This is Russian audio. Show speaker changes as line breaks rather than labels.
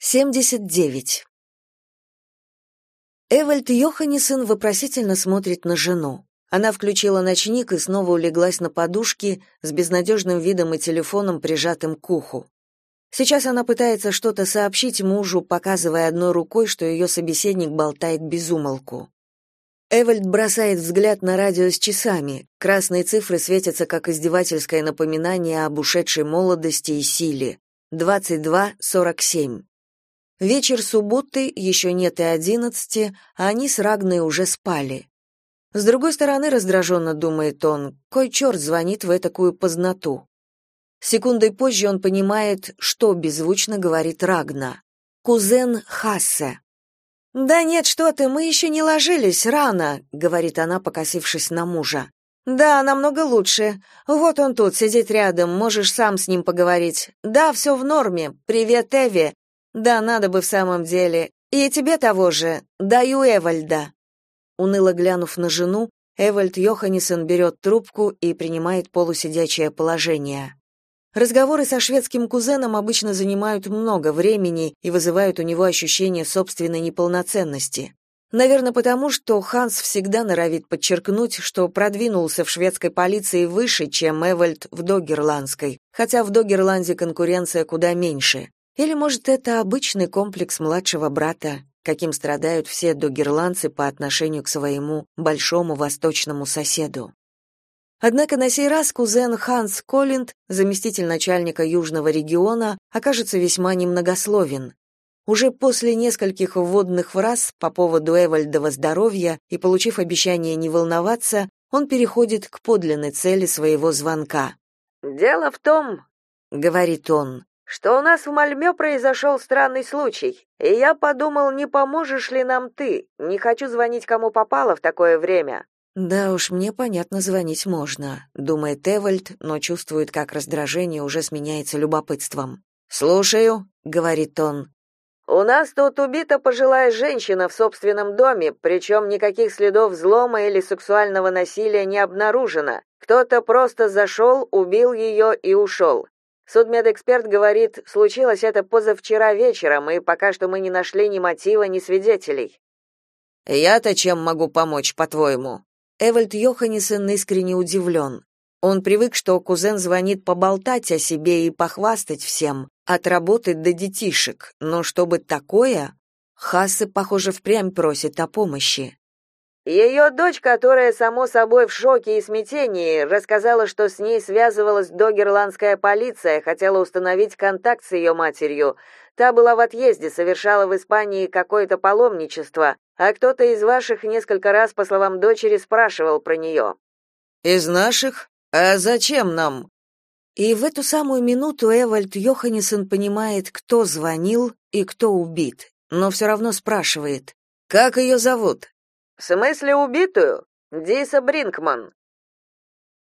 79. Эвальд Йоханнесен вопросительно смотрит на жену. Она включила ночник и снова улеглась на подушке с безнадежным видом и телефоном, прижатым к уху. Сейчас она пытается что-то сообщить мужу, показывая одной рукой, что ее собеседник болтает без умолку. Эвальд бросает взгляд на радио с часами. Красные цифры светятся как издевательское напоминание об ушедшей молодости и силе. 22.47. Вечер субботы, еще нет и одиннадцати, а они с Рагной уже спали. С другой стороны, раздраженно думает он, кой черт звонит в такую познату. Секундой позже он понимает, что беззвучно говорит Рагна. Кузен Хассе. «Да нет, что ты, мы еще не ложились, рано», — говорит она, покосившись на мужа. «Да, намного лучше. Вот он тут, сидит рядом, можешь сам с ним поговорить. Да, все в норме. Привет, Эви. Да, надо бы в самом деле. И тебе того же. Даю Эвальда. Уныло глянув на жену, Эвальд Йоханнесен берет трубку и принимает полусидячее положение. Разговоры со шведским кузеном обычно занимают много времени и вызывают у него ощущение собственной неполноценности. Наверное, потому что Ханс всегда норовит подчеркнуть, что продвинулся в шведской полиции выше, чем Эвальд в Догерландской, хотя в Догерланде конкуренция куда меньше. Или, может, это обычный комплекс младшего брата, каким страдают все догерландцы по отношению к своему большому восточному соседу. Однако на сей раз кузен Ханс Коллинд, заместитель начальника Южного региона, окажется весьма немногословен. Уже после нескольких вводных фраз по поводу Эвальдова здоровья и получив обещание не волноваться, он переходит к подлинной цели своего звонка.
«Дело в том, — говорит он, что у нас в Мальме произошел странный случай, и я подумал, не поможешь ли нам ты? Не хочу звонить кому попало в такое время.
Да уж, мне понятно, звонить можно, думает Эвальд, но чувствует, как раздражение уже сменяется любопытством. Слушаю, говорит он.
У нас тут убита пожилая женщина в собственном доме, причем никаких следов взлома или сексуального насилия не обнаружено. Кто-то просто зашел, убил ее и ушел. Судмедэксперт говорит, случилось это позавчера вечером, и пока что мы не нашли ни мотива, ни свидетелей.
Я-то чем могу помочь, по-твоему? Эвальд Йоханнесен искренне удивлен. Он привык, что кузен звонит поболтать о себе и похвастать всем, от работы до детишек, но чтобы такое, Хассе, похоже, впрямь просит о помощи.
Ее дочь, которая, само собой, в шоке и смятении, рассказала, что с ней связывалась догерландская полиция, хотела установить контакт с ее матерью. Та была в отъезде, совершала в Испании какое-то паломничество, а кто-то из ваших несколько раз, по словам дочери, спрашивал про нее».
«Из наших? А зачем нам?» И в эту самую минуту Эвальд Йоханнесен понимает, кто звонил и кто убит, но все равно спрашивает, «Как ее зовут?»
В смысле убитую? Диса Бринкман.